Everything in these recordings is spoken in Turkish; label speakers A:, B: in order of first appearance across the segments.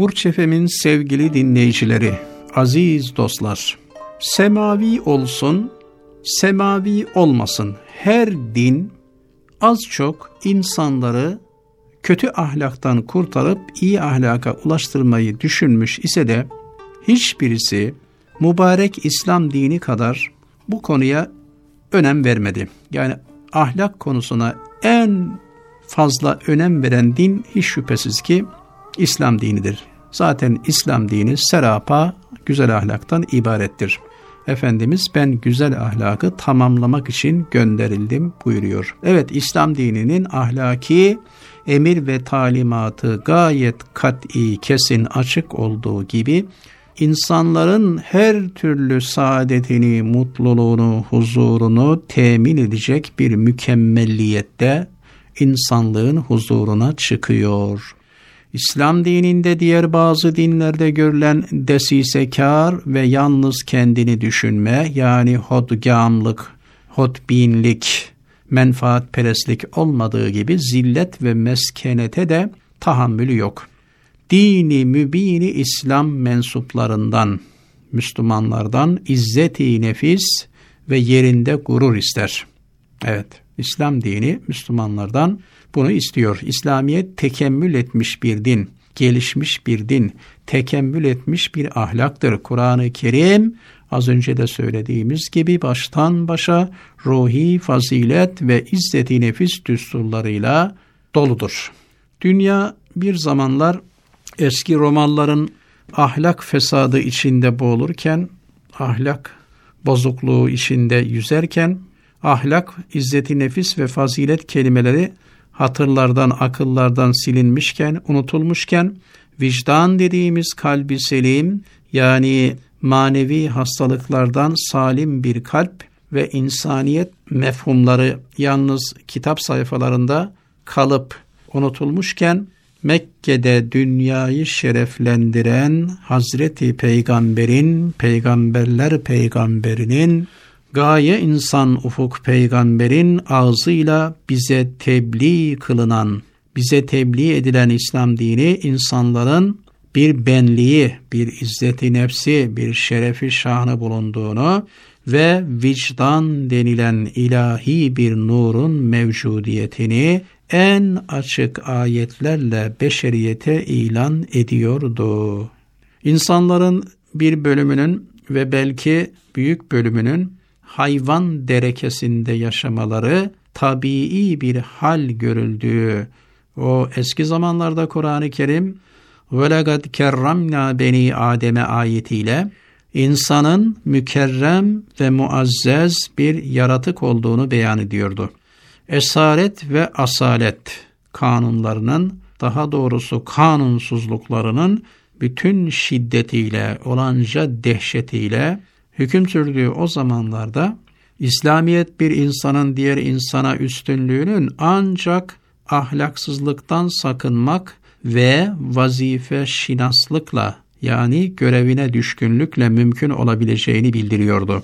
A: Burç Efem'in sevgili dinleyicileri, aziz dostlar, semavi olsun, semavi olmasın. Her din az çok insanları kötü ahlaktan kurtarıp iyi ahlaka ulaştırmayı düşünmüş ise de hiçbirisi mübarek İslam dini kadar bu konuya önem vermedi. Yani ahlak konusuna en fazla önem veren din hiç şüphesiz ki İslam dinidir. Zaten İslam dini serapa güzel ahlaktan ibarettir. Efendimiz ben güzel ahlakı tamamlamak için gönderildim buyuruyor. Evet İslam dininin ahlaki emir ve talimatı gayet kat'i, kesin, açık olduğu gibi insanların her türlü saadetini, mutluluğunu, huzurunu temin edecek bir mükemmelliyette insanlığın huzuruna çıkıyor. İslam dininde diğer bazı dinlerde görülen desisekar ve yalnız kendini düşünme yani hodgamlık, hodbinlik, menfaatperestlik olmadığı gibi zillet ve meskenete de tahammülü yok. Dini mübini İslam mensuplarından, Müslümanlardan izzeti nefis ve yerinde gurur ister. Evet, İslam dini Müslümanlardan bunu istiyor. İslamiyet tekemmül etmiş bir din, gelişmiş bir din, tekemmül etmiş bir ahlaktır. Kur'an-ı Kerim az önce de söylediğimiz gibi baştan başa ruhi fazilet ve izzeti nefis düsturlarıyla doludur. Dünya bir zamanlar eski Romalıların ahlak fesadı içinde boğulurken, ahlak bozukluğu içinde yüzerken, ahlak, izzeti nefis ve fazilet kelimeleri hatırlardan, akıllardan silinmişken, unutulmuşken, vicdan dediğimiz kalbi selim, yani manevi hastalıklardan salim bir kalp ve insaniyet mefhumları yalnız kitap sayfalarında kalıp unutulmuşken, Mekke'de dünyayı şereflendiren Hazreti Peygamber'in, peygamberler peygamberinin gaye insan ufuk peygamberin ağzıyla bize tebliğ kılınan, bize tebliğ edilen İslam dini insanların bir benliği, bir izzeti nefsi, bir şerefi şanı bulunduğunu ve vicdan denilen ilahi bir nurun mevcudiyetini en açık ayetlerle beşeriyete ilan ediyordu. İnsanların bir bölümünün ve belki büyük bölümünün hayvan derekesinde yaşamaları tabii bir hal görüldüğü o eski zamanlarda Kur'an-ı Kerim وَلَقَدْ كَرَّمْنَا beni Adem'e ayetiyle insanın mükerrem ve muazzez bir yaratık olduğunu beyan ediyordu. Esaret ve asalet kanunlarının daha doğrusu kanunsuzluklarının bütün şiddetiyle, olanca dehşetiyle hüküm sürdüğü o zamanlarda İslamiyet bir insanın diğer insana üstünlüğünün ancak ahlaksızlıktan sakınmak ve vazife şinaslıkla yani görevine düşkünlükle mümkün olabileceğini bildiriyordu.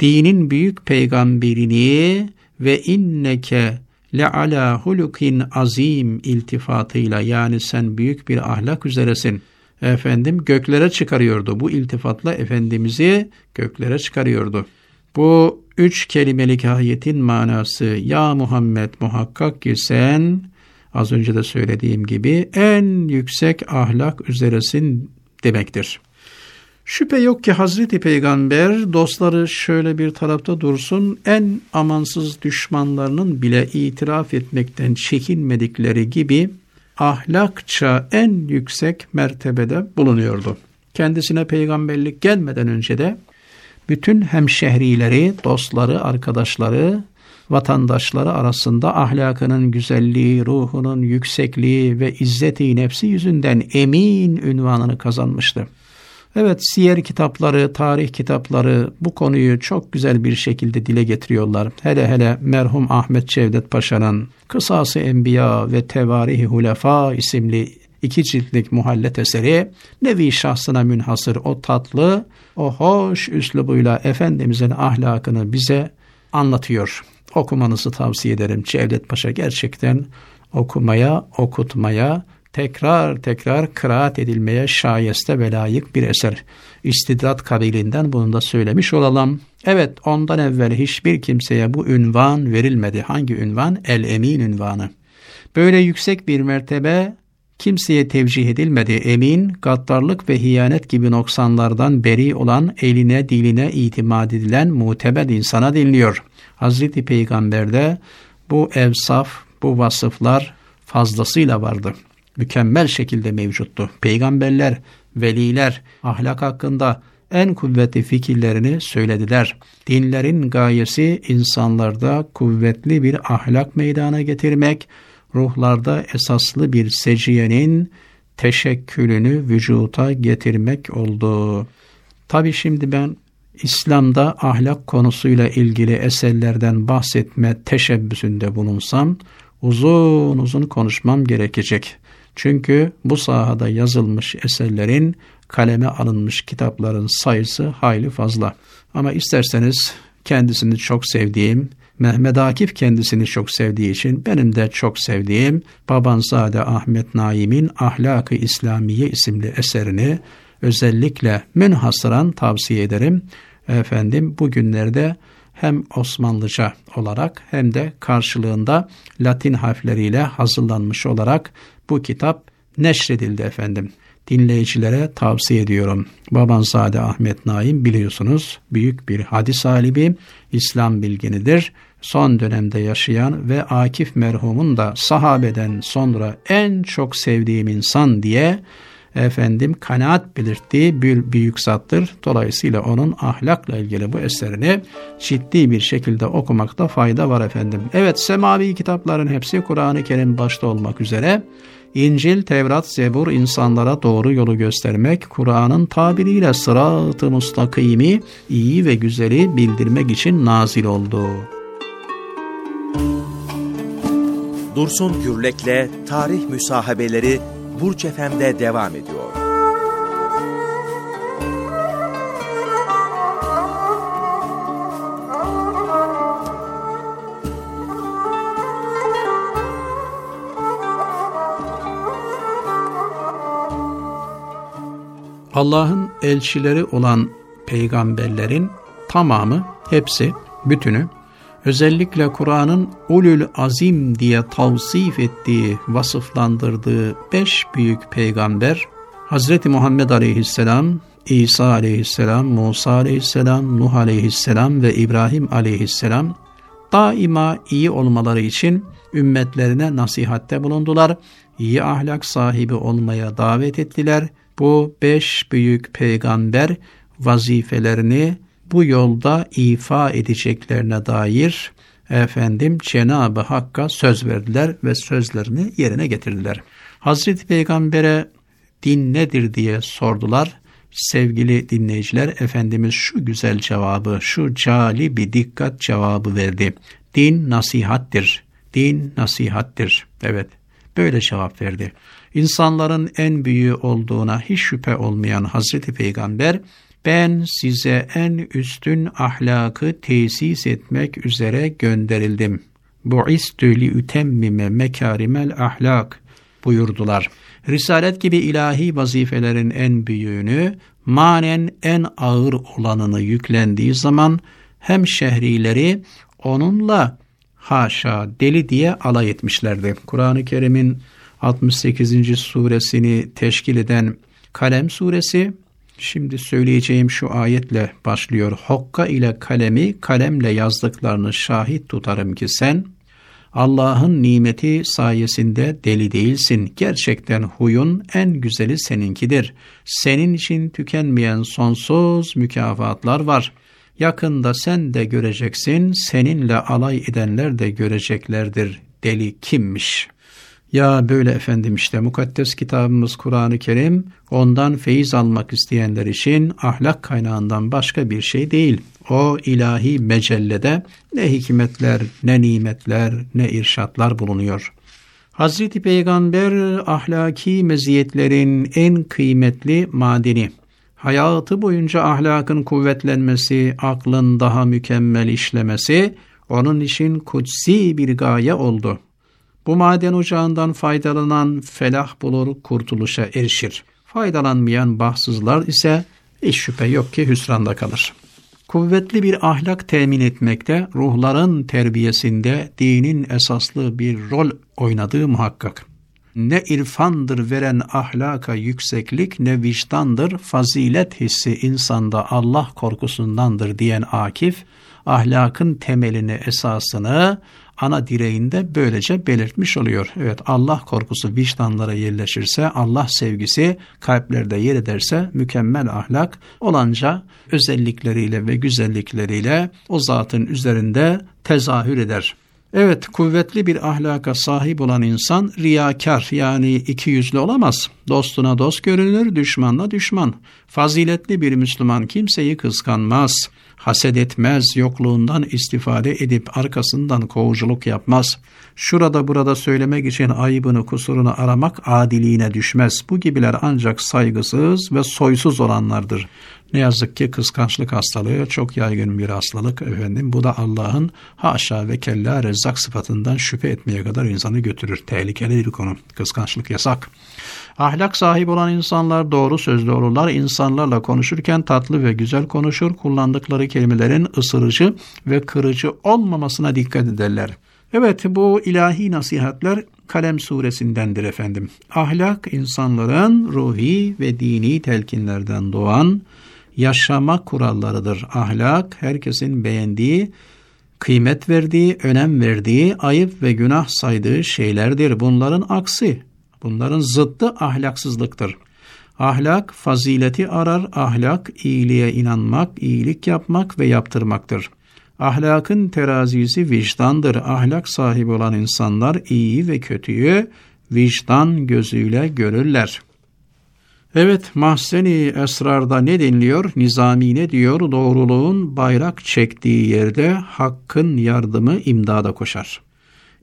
A: Dinin büyük peygamberini ve inneke le ala hulukin azim iltifatıyla yani sen büyük bir ahlak üzeresin efendim göklere çıkarıyordu. Bu iltifatla Efendimiz'i göklere çıkarıyordu. Bu üç kelimelik ayetin manası ya Muhammed muhakkak ki sen az önce de söylediğim gibi en yüksek ahlak üzeresin demektir. Şüphe yok ki Hazreti Peygamber dostları şöyle bir tarafta dursun en amansız düşmanlarının bile itiraf etmekten çekinmedikleri gibi ahlakça en yüksek mertebede bulunuyordu. Kendisine peygamberlik gelmeden önce de bütün hemşehrileri, dostları, arkadaşları, vatandaşları arasında ahlakının güzelliği, ruhunun yüksekliği ve izzeti nefsi yüzünden emin ünvanını kazanmıştı. Evet siyer kitapları, tarih kitapları bu konuyu çok güzel bir şekilde dile getiriyorlar. Hele hele merhum Ahmet Cevdet Paşa'nın Kısası Enbiya ve Tevarih Hulefa isimli iki ciltlik muhallet eseri nevi şahsına münhasır o tatlı, o hoş üslubuyla Efendimizin ahlakını bize anlatıyor. Okumanızı tavsiye ederim. Cevdet Paşa gerçekten okumaya, okutmaya tekrar tekrar kıraat edilmeye şayeste ve layık bir eser. İstidrat kabilinden bunu da söylemiş olalım. Evet ondan evvel hiçbir kimseye bu ünvan verilmedi. Hangi ünvan? El-Emin ünvanı. Böyle yüksek bir mertebe kimseye tevcih edilmedi. Emin, gaddarlık ve hiyanet gibi noksanlardan beri olan eline diline itimat edilen muteber insana dinliyor. Hazreti Peygamber'de bu evsaf, bu vasıflar fazlasıyla vardı. Mükemmel şekilde mevcuttu. Peygamberler, veliler ahlak hakkında en kuvvetli fikirlerini söylediler. Dinlerin gayesi insanlarda kuvvetli bir ahlak meydana getirmek, ruhlarda esaslı bir seciyenin teşekkülünü vücuta getirmek oldu. Tabi şimdi ben İslam'da ahlak konusuyla ilgili eserlerden bahsetme teşebbüsünde bulunsam uzun uzun konuşmam gerekecek. Çünkü bu sahada yazılmış eserlerin kaleme alınmış kitapların sayısı hayli fazla. Ama isterseniz kendisini çok sevdiğim, Mehmet Akif kendisini çok sevdiği için benim de çok sevdiğim Babanzade Ahmet Naim'in Ahlak-ı İslamiye isimli eserini özellikle münhasıran tavsiye ederim. Efendim bugünlerde hem Osmanlıca olarak hem de karşılığında Latin harfleriyle hazırlanmış olarak bu kitap neşredildi efendim. Dinleyicilere tavsiye ediyorum. Babanzade Ahmet Naim biliyorsunuz büyük bir hadis alibi, İslam bilginidir. Son dönemde yaşayan ve Akif merhumun da sahabeden sonra en çok sevdiğim insan diye efendim kanaat belirttiği bir büyük zattır. Dolayısıyla onun ahlakla ilgili bu eserini ciddi bir şekilde okumakta fayda var efendim. Evet semavi kitapların hepsi Kur'an-ı Kerim başta olmak üzere İncil, Tevrat, Zebur insanlara doğru yolu göstermek, Kur'an'ın tabiriyle sırat-ı mustakimi, iyi ve güzeli bildirmek için nazil oldu.
B: Dursun Gürlek'le Tarih Müsahabeleri Burç Efem'de devam ediyor.
A: Allah'ın elçileri olan peygamberlerin tamamı, hepsi, bütünü özellikle Kur'an'ın ulul azim diye tavsif ettiği, vasıflandırdığı beş büyük peygamber, Hazreti Muhammed aleyhisselam, İsa aleyhisselam, Musa aleyhisselam, Nuh aleyhisselam ve İbrahim aleyhisselam, daima iyi olmaları için ümmetlerine nasihatte bulundular, iyi ahlak sahibi olmaya davet ettiler. Bu beş büyük peygamber vazifelerini bu yolda ifa edeceklerine dair efendim Cenab-ı Hakk'a söz verdiler ve sözlerini yerine getirdiler. Hazreti Peygamber'e din nedir diye sordular. Sevgili dinleyiciler Efendimiz şu güzel cevabı, şu cali bir dikkat cevabı verdi. Din nasihattir. Din nasihattir. Evet böyle cevap verdi. İnsanların en büyüğü olduğuna hiç şüphe olmayan Hazreti Peygamber ben size en üstün ahlakı tesis etmek üzere gönderildim. Bu istü li ütemmime mekarimel ahlak buyurdular. Risalet gibi ilahi vazifelerin en büyüğünü, manen en ağır olanını yüklendiği zaman hem şehrileri onunla haşa deli diye alay etmişlerdi. Kur'an-ı Kerim'in 68. suresini teşkil eden Kalem suresi Şimdi söyleyeceğim şu ayetle başlıyor. Hokka ile kalemi kalemle yazdıklarını şahit tutarım ki sen Allah'ın nimeti sayesinde deli değilsin. Gerçekten huyun en güzeli seninkidir. Senin için tükenmeyen sonsuz mükafatlar var. Yakında sen de göreceksin, seninle alay edenler de göreceklerdir. Deli kimmiş?'' Ya böyle efendim işte mukaddes kitabımız Kur'an-ı Kerim ondan feyiz almak isteyenler için ahlak kaynağından başka bir şey değil. O ilahi mecellede ne hikmetler, ne nimetler, ne irşatlar bulunuyor. Hazreti Peygamber ahlaki meziyetlerin en kıymetli madeni. Hayatı boyunca ahlakın kuvvetlenmesi, aklın daha mükemmel işlemesi onun için kutsi bir gaye oldu. Bu maden ocağından faydalanan felah bulur, kurtuluşa erişir. Faydalanmayan bahtsızlar ise hiç şüphe yok ki hüsranda kalır. Kuvvetli bir ahlak temin etmekte, ruhların terbiyesinde dinin esaslı bir rol oynadığı muhakkak. Ne irfandır veren ahlaka yükseklik ne vicdandır, fazilet hissi insanda Allah korkusundandır diyen Akif, ahlakın temelini, esasını ana direğinde böylece belirtmiş oluyor. Evet Allah korkusu vicdanlara yerleşirse, Allah sevgisi kalplerde yer ederse mükemmel ahlak olanca özellikleriyle ve güzellikleriyle o zatın üzerinde tezahür eder. Evet kuvvetli bir ahlaka sahip olan insan riyakar yani iki yüzlü olamaz. Dostuna dost görünür, düşmanla düşman. Faziletli bir Müslüman kimseyi kıskanmaz haset etmez, yokluğundan istifade edip arkasından kovuculuk yapmaz. Şurada burada söylemek için ayıbını kusurunu aramak adiliğine düşmez. Bu gibiler ancak saygısız ve soysuz olanlardır. Ne yazık ki kıskançlık hastalığı çok yaygın bir hastalık efendim. Bu da Allah'ın haşa ve kella rezzak sıfatından şüphe etmeye kadar insanı götürür. Tehlikeli bir konu. Kıskançlık yasak. Ahlak sahibi olan insanlar doğru sözlü olurlar. İnsanlarla konuşurken tatlı ve güzel konuşur. Kullandıkları kelimelerin ısırıcı ve kırıcı olmamasına dikkat ederler. Evet bu ilahi nasihatler Kalem suresindendir efendim. Ahlak insanların ruhi ve dini telkinlerden doğan yaşama kurallarıdır. Ahlak herkesin beğendiği, kıymet verdiği, önem verdiği, ayıp ve günah saydığı şeylerdir. Bunların aksi Bunların zıttı ahlaksızlıktır. Ahlak fazileti arar, ahlak iyiliğe inanmak, iyilik yapmak ve yaptırmaktır. Ahlakın terazisi vicdandır. Ahlak sahibi olan insanlar iyi ve kötüyü vicdan gözüyle görürler. Evet, mahzeni esrarda ne deniliyor? Nizami ne diyor? Doğruluğun bayrak çektiği yerde hakkın yardımı imdada koşar.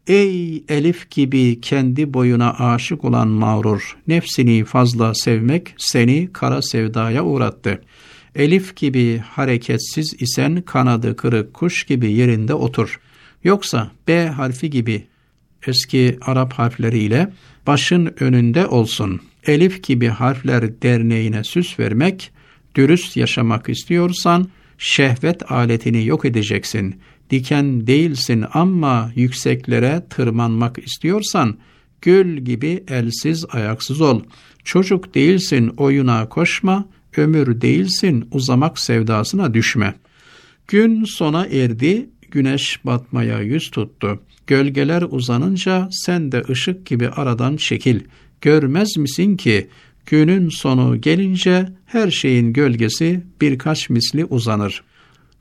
A: Ey Elif gibi kendi boyuna aşık olan mağrur, nefsini fazla sevmek seni kara sevdaya uğrattı. Elif gibi hareketsiz isen kanadı kırık kuş gibi yerinde otur. Yoksa B harfi gibi eski Arap harfleriyle başın önünde olsun. Elif gibi harfler derneğine süs vermek, dürüst yaşamak istiyorsan şehvet aletini yok edeceksin diken değilsin ama yükseklere tırmanmak istiyorsan gül gibi elsiz ayaksız ol. Çocuk değilsin oyuna koşma, ömür değilsin uzamak sevdasına düşme. Gün sona erdi, güneş batmaya yüz tuttu. Gölgeler uzanınca sen de ışık gibi aradan çekil. Görmez misin ki günün sonu gelince her şeyin gölgesi birkaç misli uzanır.''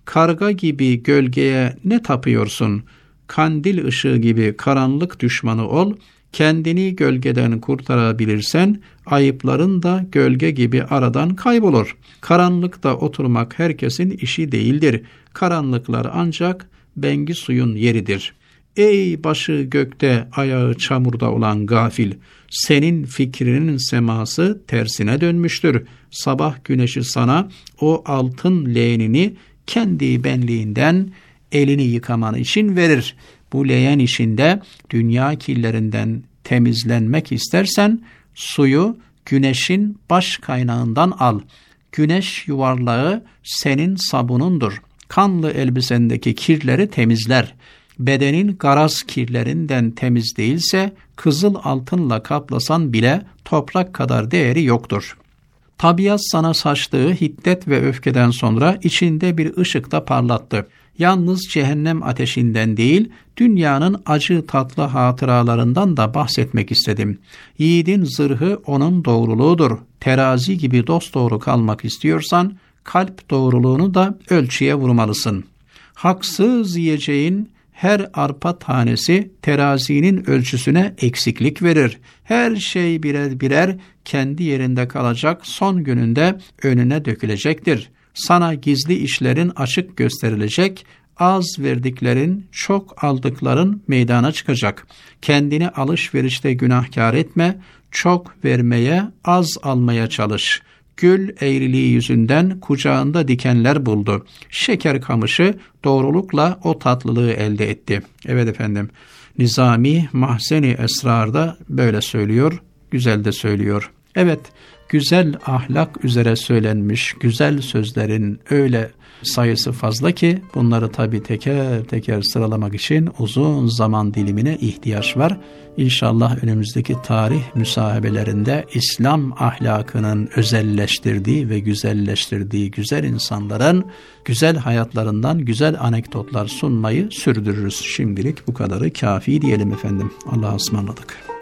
A: Karga gibi gölgeye ne tapıyorsun? Kandil ışığı gibi karanlık düşmanı ol, kendini gölgeden kurtarabilirsen ayıpların da gölge gibi aradan kaybolur. Karanlıkta oturmak herkesin işi değildir. Karanlıklar ancak bengi suyun yeridir. Ey başı gökte ayağı çamurda olan gafil, senin fikrinin seması tersine dönmüştür. Sabah güneşi sana o altın leğenini kendi benliğinden elini yıkaman için verir. Bu leğen işinde dünya kirlerinden temizlenmek istersen suyu güneşin baş kaynağından al. Güneş yuvarlağı senin sabunundur. Kanlı elbisendeki kirleri temizler. Bedenin garaz kirlerinden temiz değilse kızıl altınla kaplasan bile toprak kadar değeri yoktur. Tabiat sana saçtığı hiddet ve öfkeden sonra içinde bir ışık da parlattı. Yalnız cehennem ateşinden değil, dünyanın acı tatlı hatıralarından da bahsetmek istedim. Yiğidin zırhı onun doğruluğudur. Terazi gibi dosdoğru kalmak istiyorsan, kalp doğruluğunu da ölçüye vurmalısın. Haksız yiyeceğin her arpa tanesi terazinin ölçüsüne eksiklik verir. Her şey birer birer kendi yerinde kalacak, son gününde önüne dökülecektir. Sana gizli işlerin açık gösterilecek, az verdiklerin, çok aldıkların meydana çıkacak. Kendini alışverişte günahkar etme, çok vermeye, az almaya çalış.'' Gül eğriliği yüzünden kucağında dikenler buldu. Şeker kamışı doğrulukla o tatlılığı elde etti. Evet efendim. Nizami Mahzeni Esrar'da böyle söylüyor, güzel de söylüyor. Evet, güzel ahlak üzere söylenmiş güzel sözlerin öyle sayısı fazla ki bunları tabi teker teker sıralamak için uzun zaman dilimine ihtiyaç var. İnşallah önümüzdeki tarih müsahebelerinde İslam ahlakının özelleştirdiği ve güzelleştirdiği güzel insanların güzel hayatlarından güzel anekdotlar sunmayı sürdürürüz. Şimdilik bu kadarı kafi diyelim efendim. Allah'a ısmarladık.